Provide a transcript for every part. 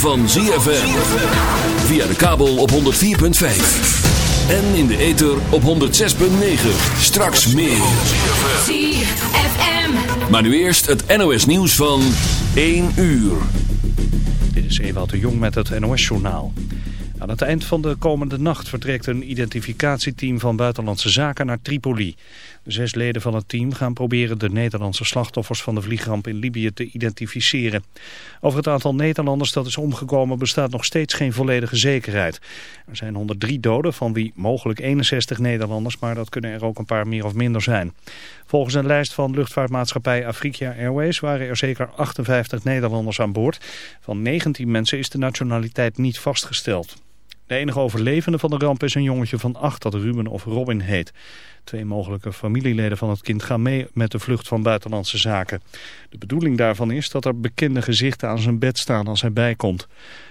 van ZFM. Via de kabel op 104.5. En in de ether op 106.9. Straks meer. ZFM. Maar nu eerst het NOS nieuws van 1 uur. Dit is Ewout de Jong met het NOS-journaal. Aan het eind van de komende nacht vertrekt een identificatieteam van Buitenlandse Zaken naar Tripoli. Zes leden van het team gaan proberen de Nederlandse slachtoffers van de vliegramp in Libië te identificeren. Over het aantal Nederlanders dat is omgekomen bestaat nog steeds geen volledige zekerheid. Er zijn 103 doden, van wie mogelijk 61 Nederlanders, maar dat kunnen er ook een paar meer of minder zijn. Volgens een lijst van luchtvaartmaatschappij Afrika Airways waren er zeker 58 Nederlanders aan boord. Van 19 mensen is de nationaliteit niet vastgesteld. De enige overlevende van de ramp is een jongetje van acht dat Ruben of Robin heet. Twee mogelijke familieleden van het kind gaan mee met de vlucht van buitenlandse zaken. De bedoeling daarvan is dat er bekende gezichten aan zijn bed staan als hij bijkomt.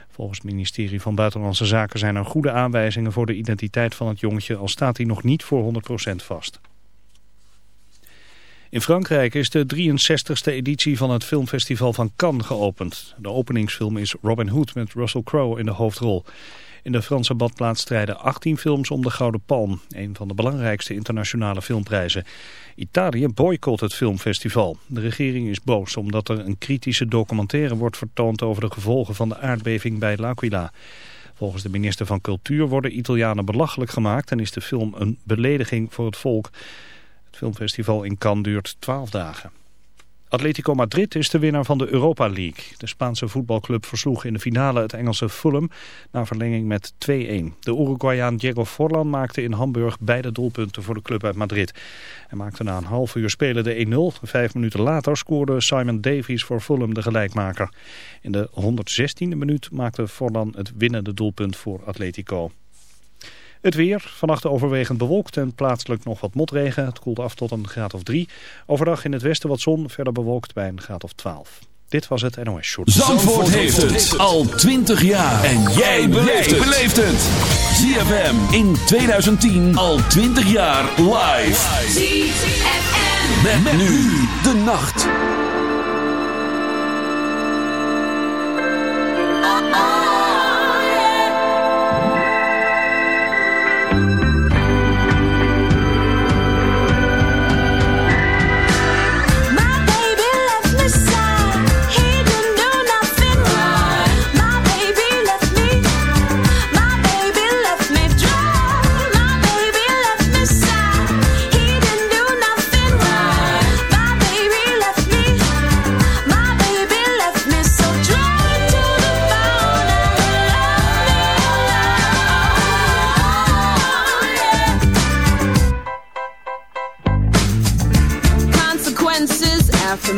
Volgens het ministerie van Buitenlandse Zaken zijn er goede aanwijzingen voor de identiteit van het jongetje, al staat hij nog niet voor 100% vast. In Frankrijk is de 63ste editie van het filmfestival van Cannes geopend. De openingsfilm is Robin Hood met Russell Crowe in de hoofdrol. In de Franse badplaats strijden 18 films om de Gouden Palm, een van de belangrijkste internationale filmprijzen. Italië boycott het filmfestival. De regering is boos omdat er een kritische documentaire wordt vertoond over de gevolgen van de aardbeving bij L'Aquila. Volgens de minister van Cultuur worden Italianen belachelijk gemaakt en is de film een belediging voor het volk. Het filmfestival in Cannes duurt 12 dagen. Atletico Madrid is de winnaar van de Europa League. De Spaanse voetbalclub versloeg in de finale het Engelse Fulham na verlenging met 2-1. De Uruguayaan Diego Forlan maakte in Hamburg beide doelpunten voor de club uit Madrid. Hij maakte na een half uur spelen de 1-0. Vijf minuten later scoorde Simon Davies voor Fulham de gelijkmaker. In de 116e minuut maakte Forlan het winnende doelpunt voor Atletico. Het weer, vannacht overwegend bewolkt en plaatselijk nog wat motregen. Het koelt af tot een graad of 3. Overdag in het westen wat zon, verder bewolkt bij een graad of 12. Dit was het NOS Short. Zandvoort heeft het al 20 jaar. En jij beleeft het. ZFM in 2010 al 20 jaar live. ZFM. Met, nu de nacht. My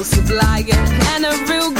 dose of lying and a real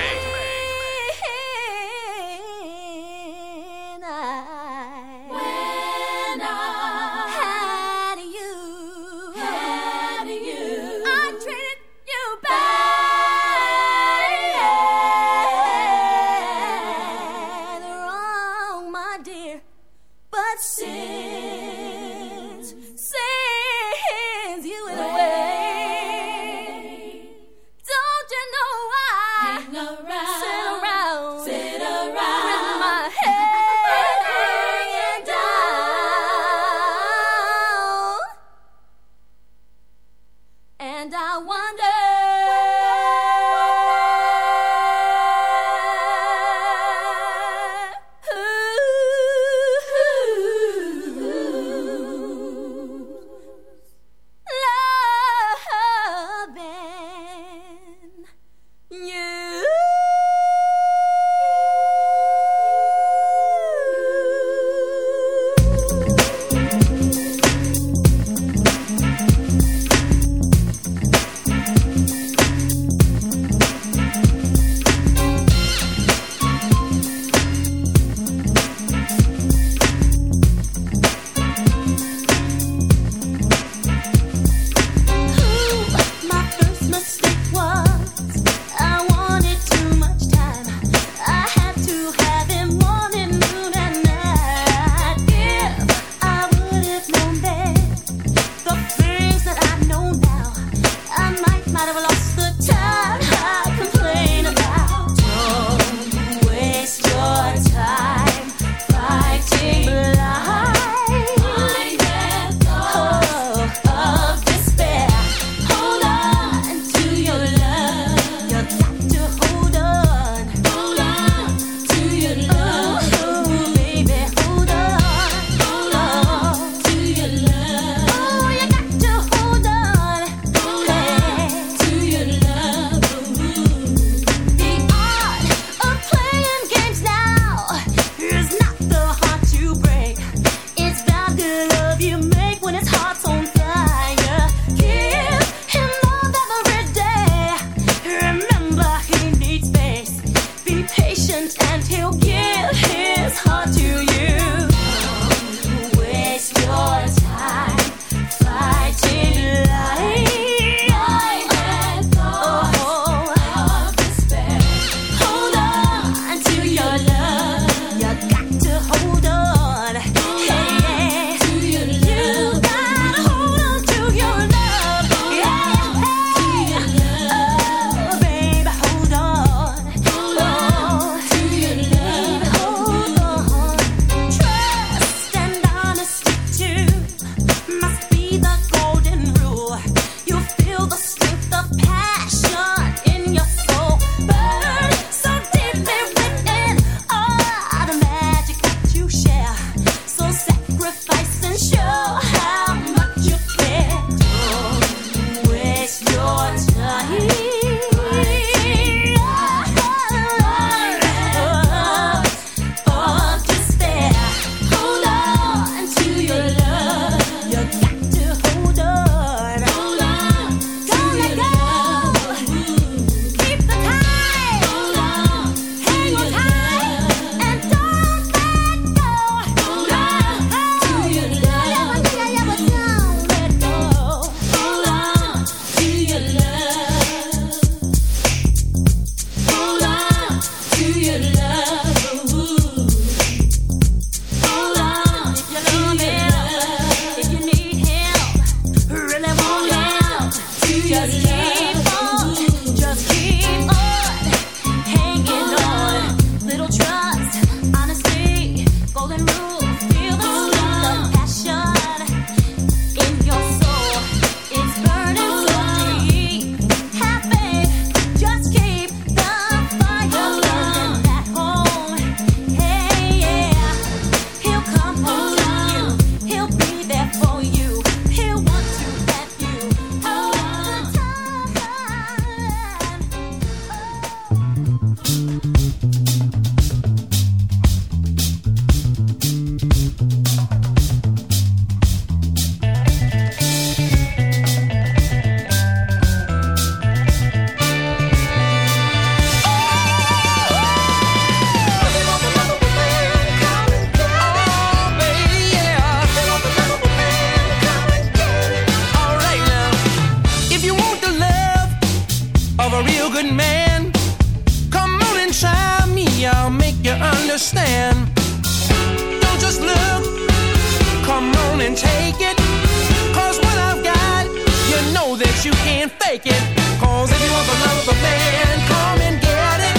Cause if you want the love of a man, come and get it.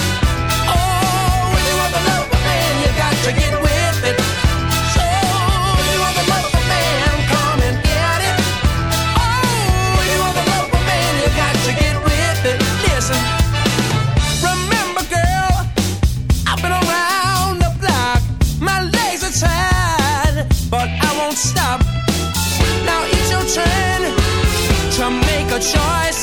Oh, if you want the love of a man, you got to get with it. So, if you want the love of a man, come and get it. Oh, if you want the love of a man, you got to get with it. Listen. Remember, girl, I've been around the block. My legs are tired, but I won't stop. Now it's your turn to make a choice.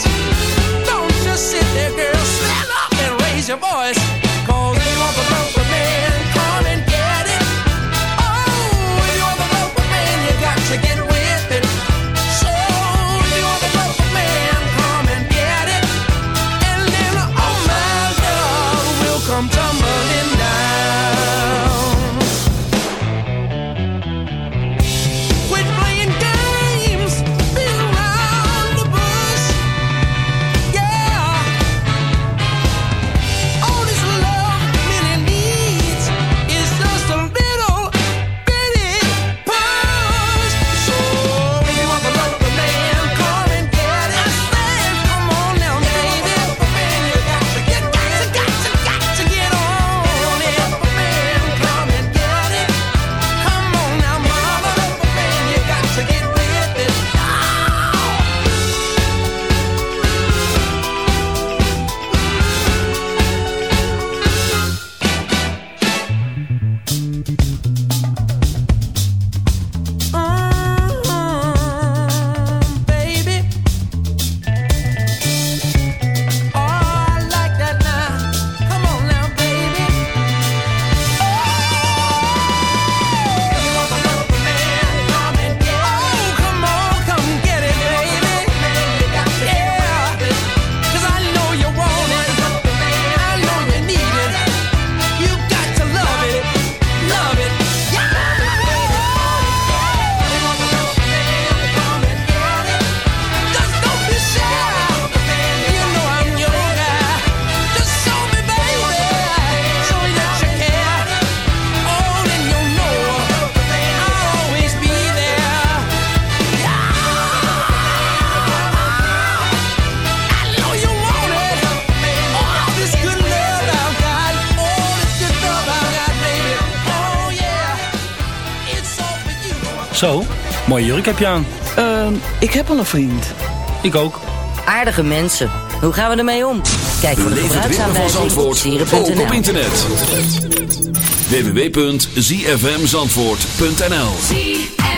Ik heb je aan? Ehm, ik heb al een vriend. Ik ook. Aardige mensen. Hoe gaan we ermee om? Kijk voor de gebruiksaanwijzing op sieren.nl op internet. www.zfmzandvoort.nl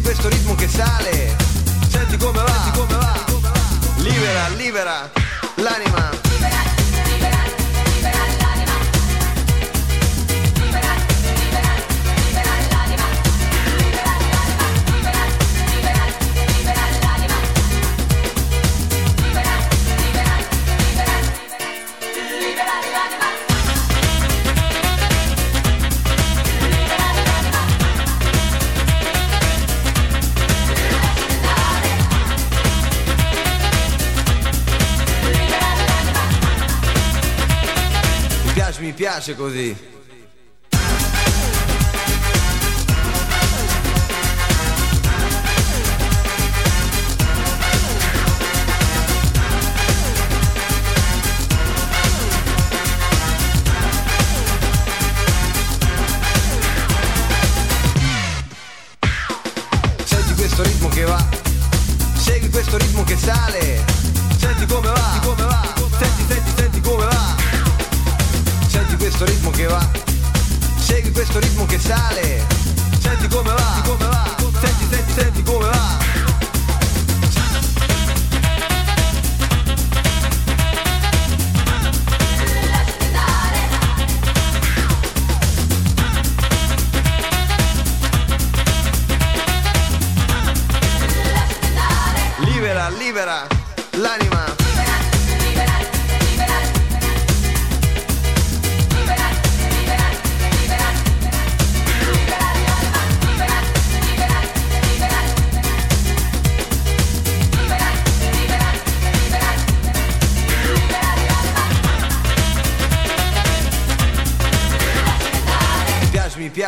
questo ritmo che sale, piace così.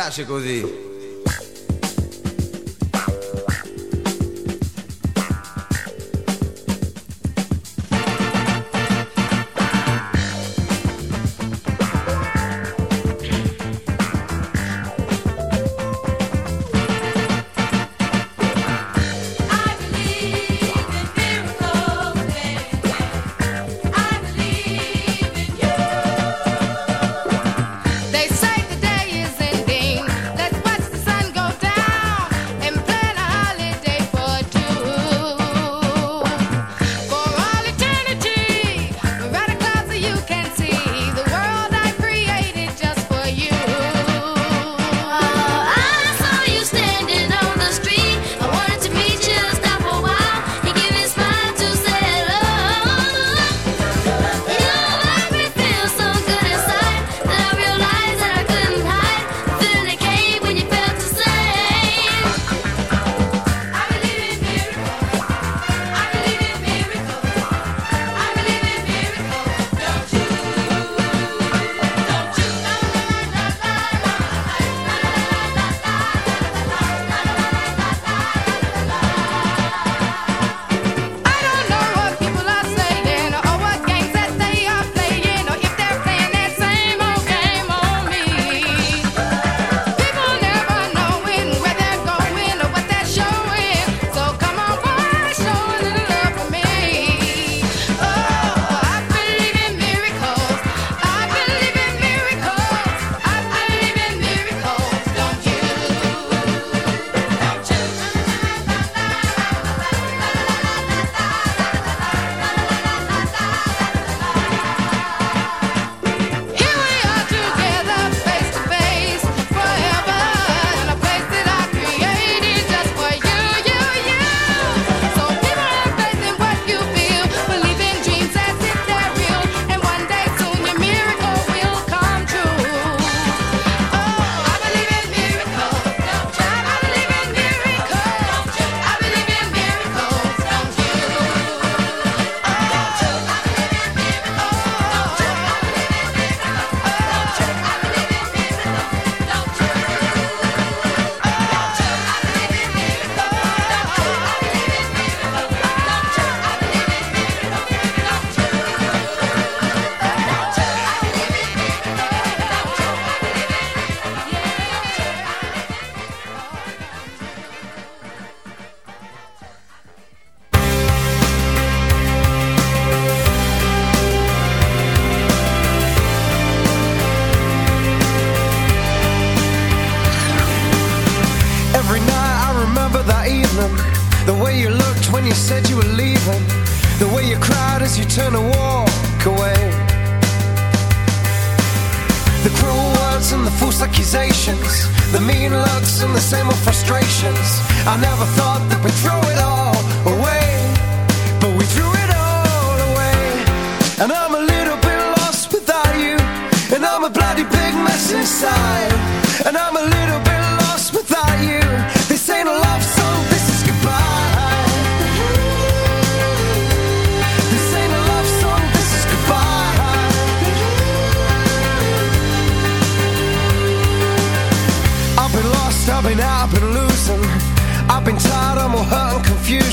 piace così.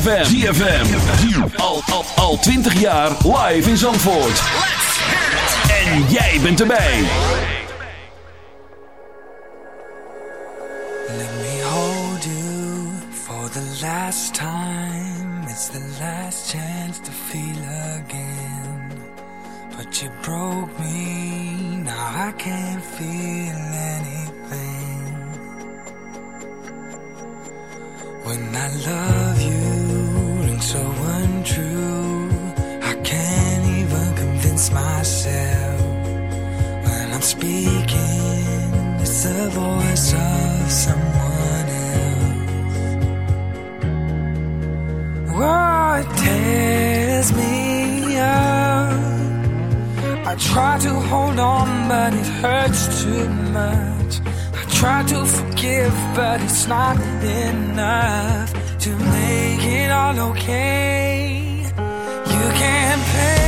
ZFM. ZFM. Al, al, al 20 jaar live in Zandvoort. En jij bent erbij. Let me hold you for the last time. It's the last chance to feel again. But you broke me, now I can't feel anything. When I love It's the voice of someone else. What tears me up. I try to hold on, but it hurts too much. I try to forgive, but it's not enough to make it all okay. You can't pay.